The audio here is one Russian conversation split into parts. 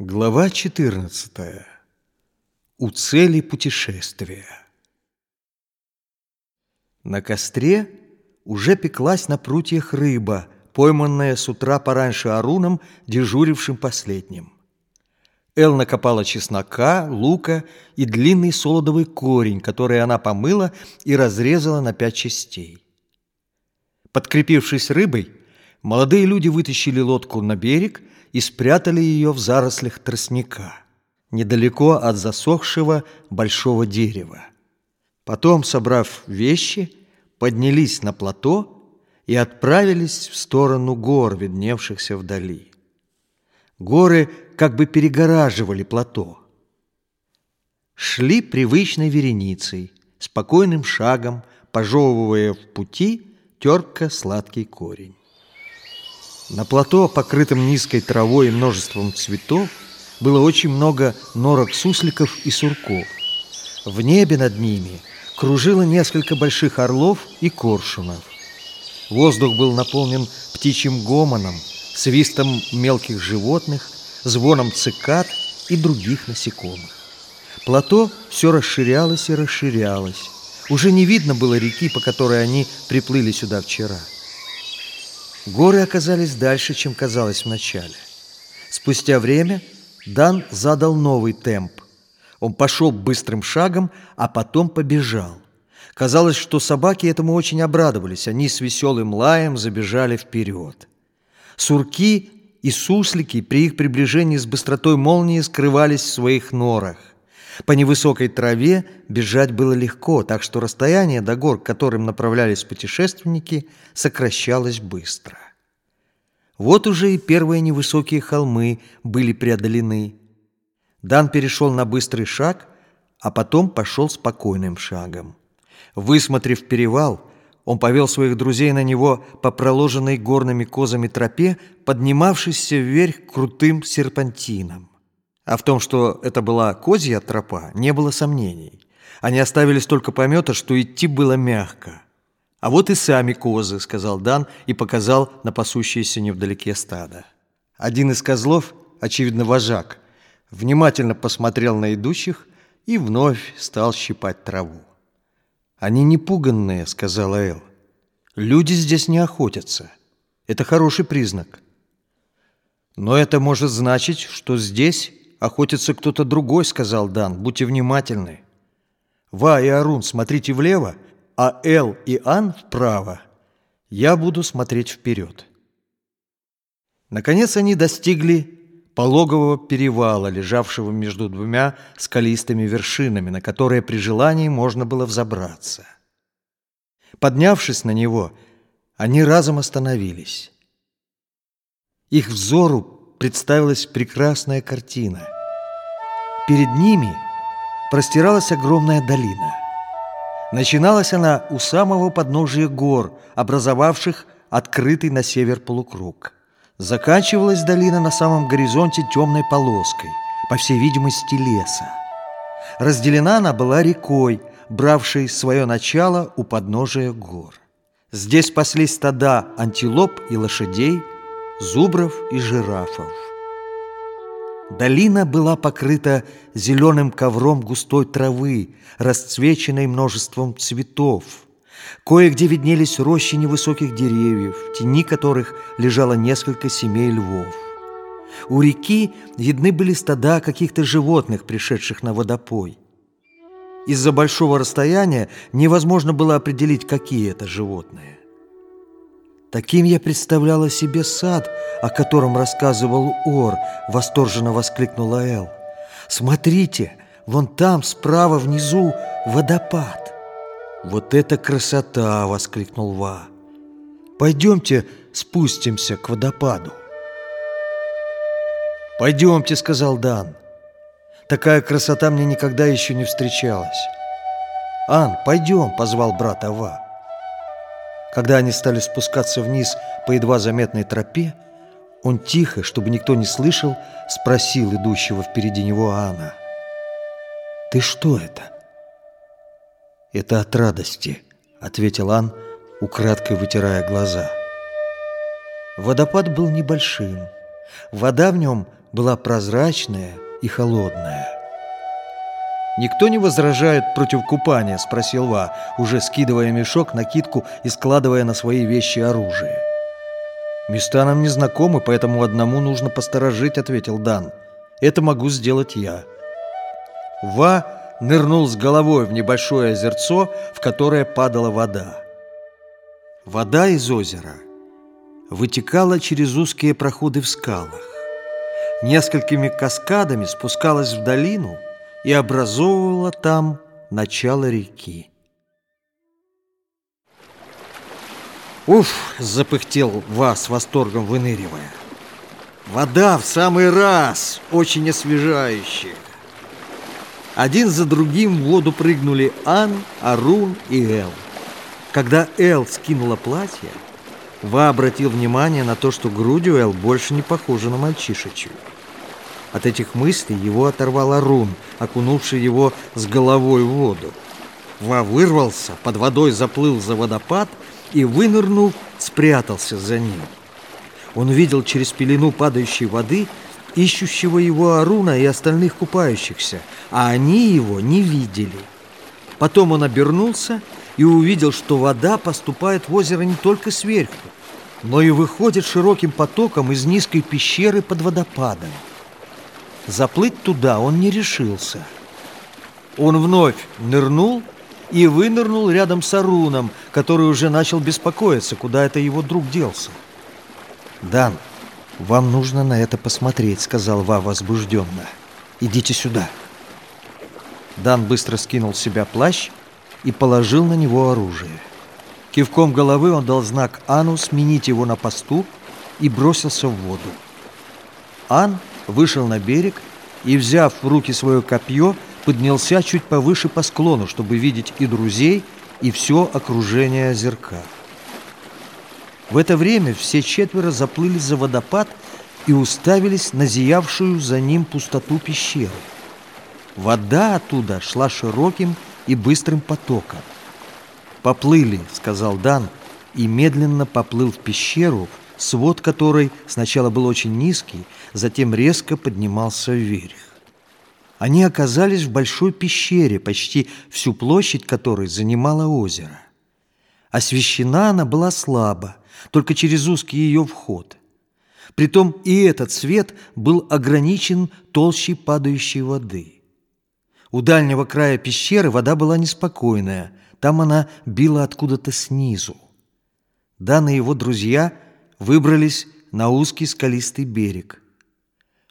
Глава 14. У цели путешествия. На костре уже пеклась на прутьях рыба, пойманная с утра пораньше Аруном, дежурившим последним. Эл накопала чеснока, лука и длинный солодовый корень, который она помыла и разрезала на пять частей. Подкрепившись рыбой, молодые люди вытащили лодку на берег и спрятали ее в зарослях тростника, недалеко от засохшего большого дерева. Потом, собрав вещи, поднялись на плато и отправились в сторону гор, видневшихся вдали. Горы как бы перегораживали плато. Шли привычной вереницей, спокойным шагом, пожевывая в пути терпко сладкий корень. На плато, покрытом низкой травой и множеством цветов, было очень много норок сусликов и сурков. В небе над ними кружило несколько больших орлов и коршунов. Воздух был наполнен птичьим гомоном, свистом мелких животных, звоном цикад и других насекомых. Плато все расширялось и расширялось. Уже не видно было реки, по которой они приплыли сюда вчера. Горы оказались дальше, чем казалось вначале. Спустя время Дан задал новый темп. Он пошел быстрым шагом, а потом побежал. Казалось, что собаки этому очень обрадовались. Они с веселым лаем забежали вперед. Сурки и суслики при их приближении с быстротой молнии скрывались в своих норах. По невысокой траве бежать было легко, так что расстояние до гор, к которым направлялись путешественники, сокращалось быстро. Вот уже и первые невысокие холмы были преодолены. Дан перешел на быстрый шаг, а потом пошел спокойным шагом. Высмотрев перевал, он повел своих друзей на него по проложенной горными козами тропе, поднимавшейся вверх крутым серпантином. А в том, что это была козья тропа, не было сомнений. Они оставили столько помета, что идти было мягко. «А вот и сами козы», — сказал Дан и показал на пасущееся невдалеке стадо. Один из козлов, очевидно вожак, внимательно посмотрел на идущих и вновь стал щипать траву. «Они не пуганные», — сказала Эл. «Люди здесь не охотятся. Это хороший признак». «Но это может значить, что здесь охотится кто-то другой», — сказал Дан. «Будьте внимательны». «Ва и Арун, смотрите влево, а Эл и Ан вправо. Я буду смотреть вперед». Наконец они достигли пологового перевала, лежавшего между двумя скалистыми вершинами, на которые при желании можно было взобраться. Поднявшись на него, они разом остановились. Их взору представилась прекрасная картина. Перед ними простиралась огромная долина. Начиналась она у самого подножия гор, образовавших открытый на север полукруг. Заканчивалась долина на самом горизонте темной полоской, по всей видимости леса. Разделена она была рекой, бравшей свое начало у подножия гор. Здесь паслись стада антилоп и лошадей – зубров и жирафов. Долина была покрыта зеленым ковром густой травы, расцвеченной множеством цветов. Кое-где виднелись рощи невысоких деревьев, в тени которых лежало несколько семей львов. У реки видны были стада каких-то животных, пришедших на водопой. Из-за большого расстояния невозможно было определить, какие это животные. Таким я представляла себе сад, о котором рассказывал Ор, восторженно воскликнула Эл. Смотрите, вон там, справа внизу, водопад. Вот это красота, воскликнул Ва. Пойдемте спустимся к водопаду. Пойдемте, сказал Дан. Такая красота мне никогда еще не встречалась. Ан, пойдем, позвал брат Ава. Когда они стали спускаться вниз по едва заметной тропе, он тихо, чтобы никто не слышал, спросил идущего впереди него Анна. «Ты что это?» «Это от радости», — ответил Ан, украдкой вытирая глаза. Водопад был небольшим. Вода в нем была прозрачная и холодная. «Никто не возражает против купания?» – спросил Ва, уже скидывая мешок, накидку и складывая на свои вещи оружие. «Места нам не знакомы, поэтому одному нужно посторожить», – ответил Дан. «Это могу сделать я». Ва нырнул с головой в небольшое озерцо, в которое падала вода. Вода из озера вытекала через узкие проходы в скалах. Несколькими каскадами спускалась в долину и образовывала там начало реки. «Уф!» – запыхтел Вас восторгом выныривая. «Вода в самый раз! Очень освежающая!» Один за другим в воду прыгнули Ан, Арун и Эл. Когда Эл скинула платье, Ва обратил внимание на то, что грудью Эл больше не похожа на мальчишечью. От этих мыслей его оторвал Арун, окунувший его с головой в воду. Ва вырвался, под водой заплыл за водопад и, вынырнув, спрятался за ним. Он видел через пелену падающей воды ищущего его Аруна и остальных купающихся, а они его не видели. Потом он обернулся и увидел, что вода поступает в озеро не только сверху, но и выходит широким потоком из низкой пещеры под водопадом. Заплыть туда он не решился. Он вновь нырнул и вынырнул рядом с Аруном, который уже начал беспокоиться, куда это его друг делся. «Дан, вам нужно на это посмотреть», — сказал Ва возбужденно. «Идите сюда». Дан быстро скинул с себя плащ и положил на него оружие. Кивком головы он дал знак Ану сменить его на посту и бросился в воду. Ан вышел на берег и, взяв в руки свое копье, поднялся чуть повыше по склону, чтобы видеть и друзей, и все окружение озерка. В это время все четверо заплыли за водопад и уставились на зиявшую за ним пустоту пещеры. Вода оттуда шла широким и быстрым потоком. «Поплыли», — сказал Дан, и медленно поплыл в пещеру, свод которой сначала был очень низкий, затем резко поднимался вверх. Они оказались в большой пещере, почти всю площадь которой занимало озеро. Освещена она была слабо, только через узкий ее вход. Притом и этот свет был ограничен толщей падающей воды. У дальнего края пещеры вода была неспокойная, там она била откуда-то снизу. Дан и его друзья выбрались на узкий скалистый берег.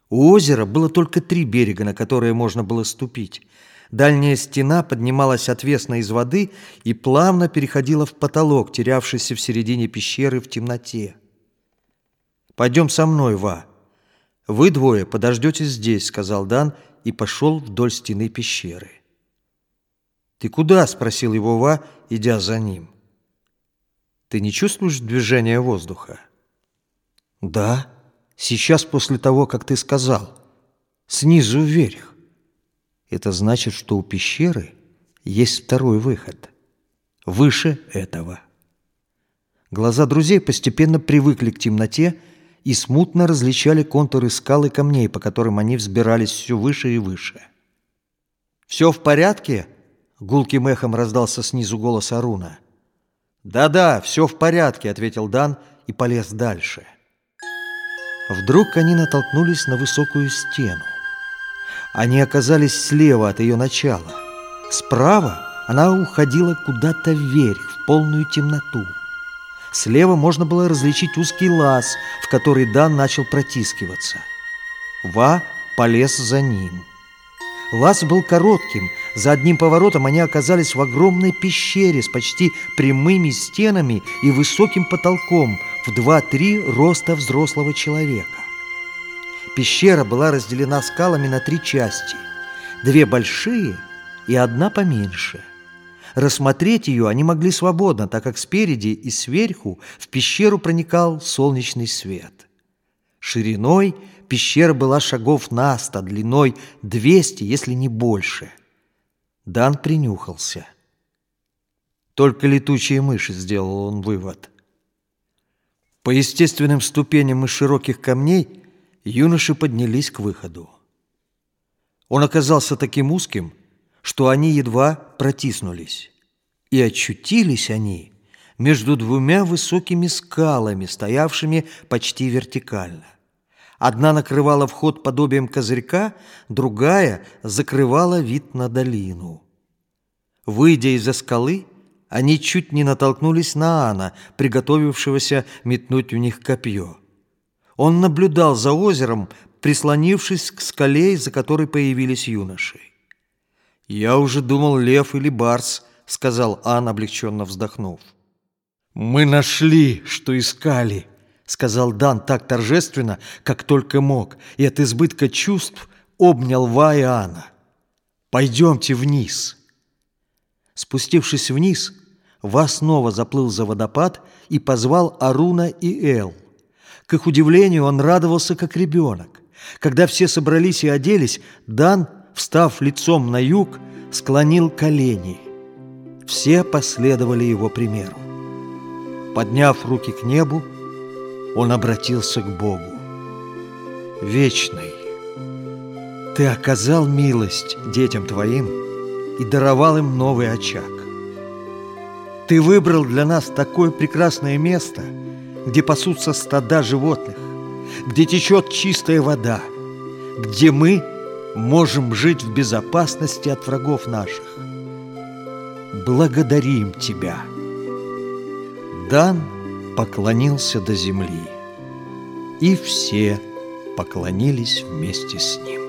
У озера было только три берега, на которые можно было ступить. Дальняя стена поднималась отвесно из воды и плавно переходила в потолок, терявшийся в середине пещеры в темноте. «Пойдем со мной, Ва. Вы двое подождете здесь», — сказал Дан и пошел вдоль стены пещеры. «Ты куда?» — спросил его Ва, идя за ним. «Ты не чувствуешь движения воздуха?» «Да, сейчас после того, как ты сказал. Снизу вверх. Это значит, что у пещеры есть второй выход. Выше этого». Глаза друзей постепенно привыкли к темноте и смутно различали контуры скал и камней, по которым они взбирались все выше и выше. «Все в порядке?» Гулким эхом раздался снизу голос Аруна. «Да-да, все в порядке», — ответил Дан и полез дальше. Вдруг они натолкнулись на высокую стену. Они оказались слева от ее начала. Справа она уходила куда-то вверх, в полную темноту. Слева можно было различить узкий лаз, в который Дан начал протискиваться. Ва полез за ним. Лаз был коротким. За одним поворотом они оказались в огромной пещере с почти прямыми стенами и высоким потолком в 2-3 роста взрослого человека. Пещера была разделена скалами на три части. Две большие и одна поменьше. Рассмотреть ее они могли свободно, так как спереди и сверху в пещеру проникал солнечный свет. Шириной – пещера была шагов на сто, длиной двести, если не больше. Дан принюхался. Только летучие мыши, сделал он вывод. По естественным ступеням из широких камней Юноши поднялись к выходу. Он оказался таким узким, что они едва протиснулись. И очутились они между двумя высокими скалами, стоявшими почти вертикально. Одна накрывала вход подобием козырька, другая закрывала вид на долину. Выйдя из-за скалы, они чуть не натолкнулись на Анна, приготовившегося метнуть в них копье. Он наблюдал за озером, прислонившись к скале, из-за которой появились юноши. «Я уже думал, лев или барс», — сказал Ан, облегченно вздохнув. «Мы нашли, что искали», — сказал Дан так торжественно, как только мог, и от избытка чувств обнял Ва и Анна. «Пойдемте вниз». Спустившись вниз, Ва снова заплыл за водопад и позвал Аруна и Эл. К их удивлению, он радовался, как ребенок. Когда все собрались и оделись, Дан, встав лицом на юг, склонил колени. Все последовали его примеру. Подняв руки к небу, он обратился к Богу. «Вечный, Ты оказал милость детям Твоим и даровал им новый очаг. Ты выбрал для нас такое прекрасное место, где пасутся стада животных, где течет чистая вода, где мы можем жить в безопасности от врагов наших. Благодарим Тебя!» Дан поклонился до земли, и все поклонились вместе с ним.